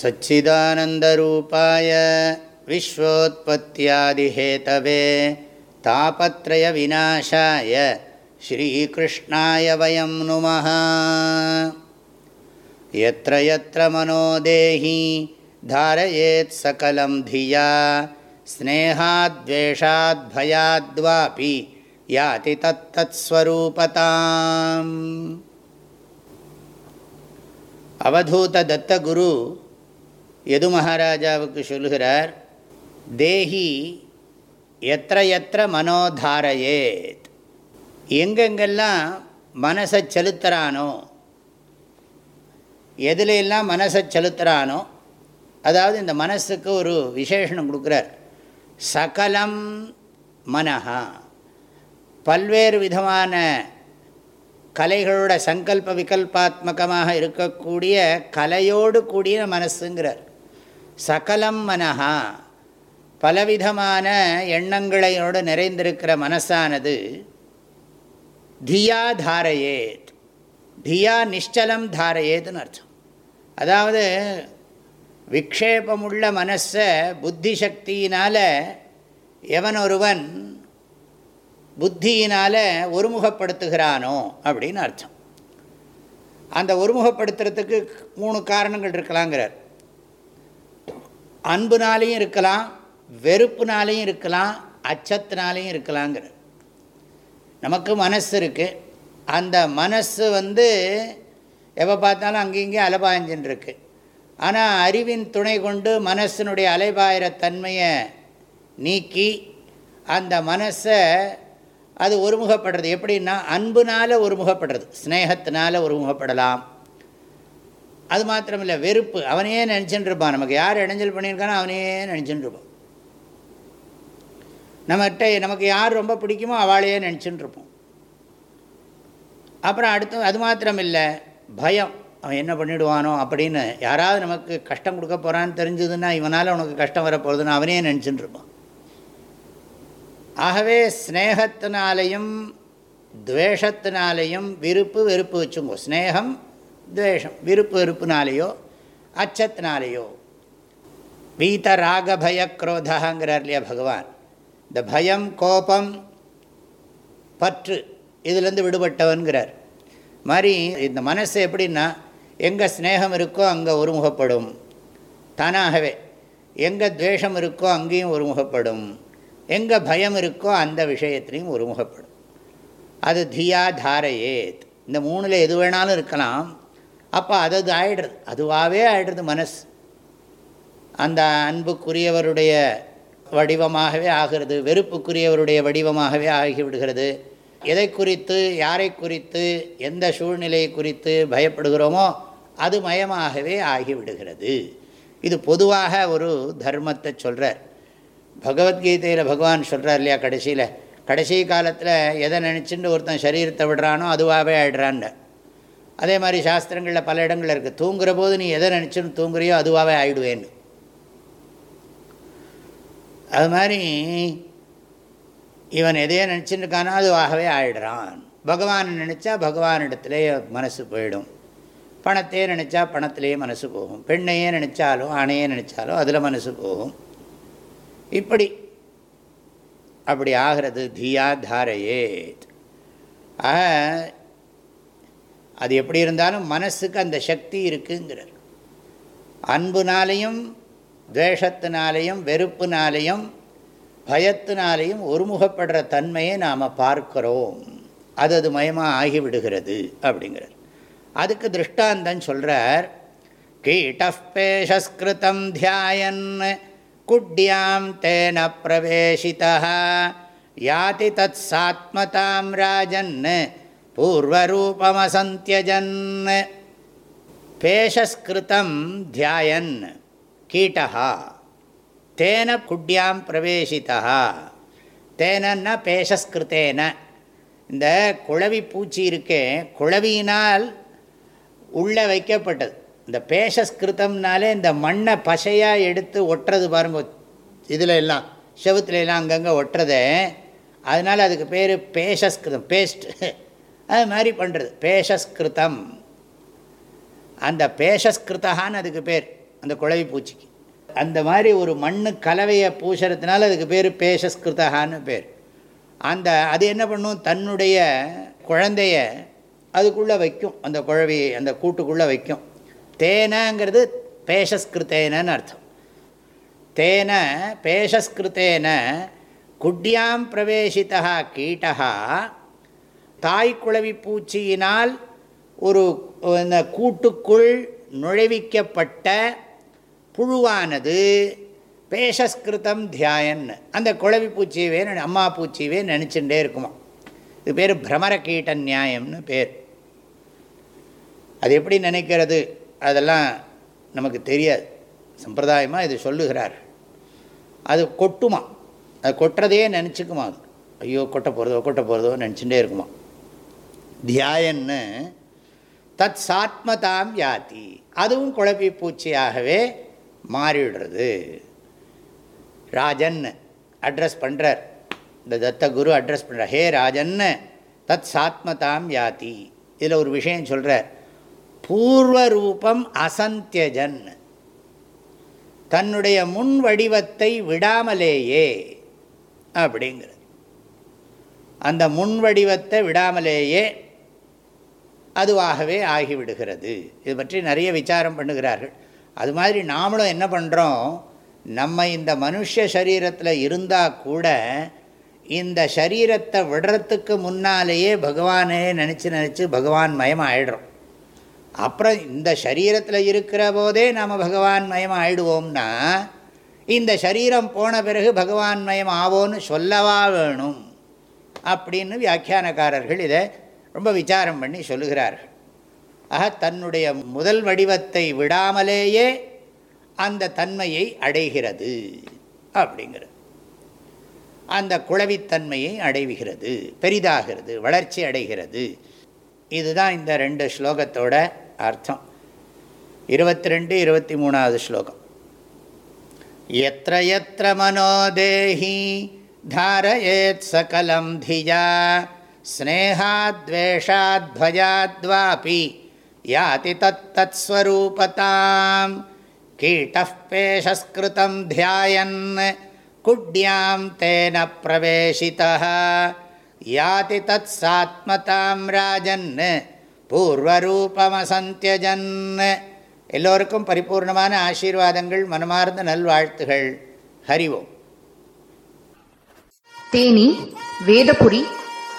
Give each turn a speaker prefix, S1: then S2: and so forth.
S1: सच्चिदानन्दरूपाय विश्वोत्पत्त्यादिहेतवे तापत्रयविनाशाय श्रीकृष्णाय वयं नुमः यत्र यत्र मनोदेही धारयेत् सकलं धिया स्नेहाद्वेषाद्भयाद्वापि याति तत्तत्स्वरूपताम् அவதூத தத்தகுரு எது மகாராஜாவுக்கு சொல்லுகிறார்? தேஹி எத்த எத்த மனோதாரையேத். எங்கெங்கெல்லாம் மனசை செலுத்துகிறானோ எதுலெல்லாம் மனசை செலுத்துகிறானோ அதாவது இந்த மனசுக்கு ஒரு விசேஷனம் கொடுக்குறார். சகலம் மனஹா. பல்வேறு விதமான கலைகளோட சங்கல்ப விகல்பாத்மகமாக இருக்கக்கூடிய கலையோடு கூடிய மனசுங்கிறார். சகலம் மனஹா பலவிதமான எண்ணங்களையோடு நிறைந்திருக்கிற மனசானது தியா தாரையேத் தியா நிஷ்டலம் தாரையேதுன்னு அர்த்தம். அதாவது விக்ஷேபமுள்ள மனசை புத்தி சக்தியினால் எவன் ஒருவன் புத்தியினால் ஒருமுகப்படுத்துகிறானோ அப்படின்னு அர்த்தம். அந்த ஒருமுகப்படுத்துறதுக்கு மூணு காரணங்கள் இருக்கலாங்கிறார். அன்புனாலையும் இருக்கலாம் வெறுப்புனாலையும் இருக்கலாம் அச்சத்தினாலையும் இருக்கலாங்கிற நமக்கு மனசு இருக்குது அந்த மனசு வந்து எப்போ பார்த்தாலும் அங்கேயும் அலபாய்ஞ்சின்னு இருக்கு ஆனால் அறிவின் துணை கொண்டு மனசினுடைய அலைபாயிர தன்மையை நீக்கி அந்த மனசை அது ஒருமுகப்படுறது. எப்படின்னா அன்புனால் ஒருமுகப்படுறது. ஸ்னேகத்தினால் ஒருமுகப்படலாம். அது மாத்திரமில்லை வெறுப்பு. அவனையே நினச்சின்னு இருப்பான். நமக்கு யார் இடைஞ்சல் பண்ணியிருக்கானோ அவனையே நினச்சின்னு இருப்பான். நம்மகிட்ட நமக்கு யார் ரொம்ப பிடிக்குமோ அவளையே நினச்சின்னு இருப்போம். அப்புறம் அடுத்து அது மாத்திரம் இல்லை பயம். அவன் என்ன பண்ணிவிடுவானோ அப்படின்னு யாராவது நமக்கு கஷ்டம் கொடுக்க போகிறான்னு தெரிஞ்சதுன்னா இவனால் உனக்கு கஷ்டம் வரப்போகுதுன்னு அவனே நினச்சின்னு இருப்பான். ஆகவே ஸ்னேகத்தினாலையும் துவேஷத்தினாலையும் விருப்பு வெறுப்பு வச்சுங்கோ. ஸ்னேகம் துவேஷம் விருப்பு வெறுப்புனாலேயோ அச்சத்தினாலேயோ வீத ராக பய குரோதாங்கிறார் இல்லையா பகவான் இந்த பயம் கோபம் பற்று இதுலேருந்து விடுபட்டவன்கிறார் மாதிரி இந்த மனசு எப்படின்னா எங்கே ஸ்னேகம் இருக்கோ அங்கே ஒருமுகப்படும் தானாகவே எங்கே துவேஷம் இருக்கோ அங்கேயும் ஒருமுகப்படும் எங்கே பயம் இருக்கோ அந்த விஷயத்துலையும் ஒருமுகப்படும் அது தியா தாரையேத் இந்த மூணில் எது வேணாலும் இருக்கலாம் அப்போ அது அது ஆயிடுறது. அதுவாகவே ஆயிடுறது மனசு. அந்த அன்புக்குரியவருடைய வடிவமாகவே ஆகிறது வெறுப்புக்குரியவருடைய வடிவமாகவே ஆகிவிடுகிறது. எதை குறித்து யாரை குறித்து எந்த சூழ்நிலையை குறித்து பயப்படுகிறோமோ அது மயமாகவே ஆகிவிடுகிறது. இது பொதுவாக ஒரு தர்மத்தை சொல்கிறார் பகவத்கீதையில் பகவான் சொல்கிறார் இல்லையா கடைசியில்? கடைசி காலத்தில் எதை நினச்சிட்டு ஒருத்தன் சரீரத்தை விடுறானோ அதுவாகவே ஆயிடுறான்னு அதே மாதிரி சாஸ்திரங்களில் பல இடங்களில் இருக்குது தூங்குகிற போது நீ எதை நினச்சின்னு தூங்குறியோ அதுவாகவே ஆயிடுவேன்னு. அது மாதிரி இவன் எதையோ நினச்சின்னு இருக்கானோ அதுவாகவே ஆயிடுறான். பகவான் நினச்சா பகவானிடத்திலே மனசு போயிடும். பணத்தையே நினச்சா பணத்திலேயே மனசு போகும். பெண்ணையே நினச்சாலும் ஆணையே நினச்சாலும் அதில் மனசு போகும். இப்படி அப்படி ஆகிறது தியா தாரையே ஆக அது எப்படி இருந்தாலும் மனசுக்கு அந்த சக்தி இருக்குங்கிறார். அன்புனாலையும் துவேஷத்தினாலேயும் வெறுப்புனாலேயும் பயத்தினாலேயும் ஒருமுகப்படுற தன்மையை நாம் பார்க்கிறோம். அது அது மயமாக ஆகிவிடுகிறது அப்படிங்கிறார். அதுக்கு திருஷ்டாந்தம் சொல்கிறார் கீட்டப்பேஷஸ்கிருதம் தியாயன் குட்யாம் தேன பிரவேசிதா யாதி தத் சாத்மதாம் ராஜன் பூர்வரூபமசந்தியஜன் பேஷஸ்கிருதம் தியாயன் கீட்டா தேன குட்யாம் பிரவேசித்தா தேனன்னா பேஷஸ்கிருத்தேன இந்த குழவி பூச்சி இருக்கே குழவியினால் உள்ளே வைக்கப்பட்டது. இந்த பேஷஸ்கிருத்தம்னாலே இந்த மண்ணை பசையாக எடுத்து ஒட்டுறது பாருங்க. இதில் எல்லாம் செவத்துல எல்லாம் அங்கங்கே ஒட்டுறதே. அதனால் அதுக்கு பேர் பேஷஸ்கிருதம் பேஸ்ட். அது மாதிரி பண்ணுறது பேஷஸ்கிருதம். அந்த பேஷஸ்கிருத்தகான்னு அதுக்கு பேர் அந்த குழவி பூச்சிக்கு. அந்த மாதிரி ஒரு மண்ணு கலவையை பூசுறதுனால அதுக்கு பேர் பேஷஸ்கிருத்தகான்னு பேர். அந்த அது என்ன பண்ணும்? தன்னுடைய குழந்தைய அதுக்குள்ளே வைக்கும். அந்த குழவி அந்த கூட்டுக்குள்ளே வைக்கும். தேனங்கிறது பேஷஸ்கிருத்தேனன்னு அர்த்தம். தேன பேஷஸ்கிருத்தேன குட்டியாம் பிரவேசித்தா கீட்டா தாய் குழவி பூச்சியினால் ஒரு இந்த கூட்டுக்குள் நுழைவிக்கப்பட்ட புழுவானது பேஷஸ்கிருதம் தியாயன் அந்த குழவி பூச்சியவே அம்மா பூச்சியவே நினச்சிட்டே இருக்குமா. இது பேர் பிரமர கீட்ட நியாயம்னு பேர். அது எப்படி நினைக்கிறது? அதெல்லாம் நமக்கு தெரியாது. சம்பிரதாயமாக இது சொல்லுகிறார். அது கொட்டுமா. அது கொட்டுறதே நினச்சிக்குமா. ஐயோ கொட்ட போகிறதோ கொட்ட போகிறதோ நினச்சிட்டே இருக்குமா. தியாயன்னு தத் சாத்மதாம் யாத்தி அதுவும் குழப்பி பூச்சியாகவே மாறிவிடுறது. ராஜன் அட்ரஸ் பண்ணுறார் இந்த தத்த குரு அட்ரஸ் பண்ணுறார் ஹே ராஜன் தத் சாத்மதாம் யாத்தி இதில் ஒரு விஷயம் சொல்கிறார் பூர்வரூபம் அசந்தியஜன். தன்னுடைய முன் வடிவத்தை விடாமலேயே அப்படிங்கிறது. அந்த முன் வடிவத்தை விடாமலேயே அதுவாகவே ஆகிவிடுகிறது. இது பற்றி நிறைய விசாரம் பண்ணுகிறார்கள். அது மாதிரி நாமளும் என்ன பண்ணுறோம் நம்ம இந்த மனுஷ சரீரத்தில் இருந்தால் கூட இந்த சரீரத்தை விடுறதுக்கு முன்னாலேயே பகவானே நினச்சி நினச்சி பகவான் மயம் ஆயிடுறோம் அப்புறம் இந்த சரீரத்தில் இருக்கிற போதே நாம் பகவான் மயம் ஆயிடுவோம்னா இந்த சரீரம் போன பிறகு பகவான் மயம் ஆவோன்னு சொல்லவா வேணும்? அப்படின்னு வியாக்கியானக்காரர்கள் இதை ரொம்ப விசாரம் பண்ணி சொல்லுகிறார்கள். ஆக தன்னுடைய முதல் வடிவத்தை விடாமலேயே அந்த தன்மையை அடைகிறது அப்படிங்கிறது. அந்த குழவித்தன்மையை அடைவுகிறது பெரிதாகிறது வளர்ச்சி அடைகிறது. இதுதான் இந்த ரெண்டு ஸ்லோகத்தோட அர்த்தம். இருபத்தி ரெண்டு இருபத்தி மூணாவது ஸ்லோகம். எத்த எத்த மனோதேஹி தாரயேத் சகலம் தியா ஸ்னேகாத்வேஷாத்வயாத்வாபி யாதி தத்தத் ஸ்வரூபதாம் கீட்டः பேஷஸ்கிருதம் தியாயன் குட்யாம் தேன பிரவேசிதः யாதி தத் சாத்மதாம் ராஜன். பூர்வரூபமசந்தியஜன். எல்லோருக்கும் பரிபூர்ணமான ஆசீர்வாதங்கள் மனமார்ந்த நல்வாழ்த்துகள். ஹரிவோம்
S2: தேனி வேதபுரி